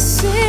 see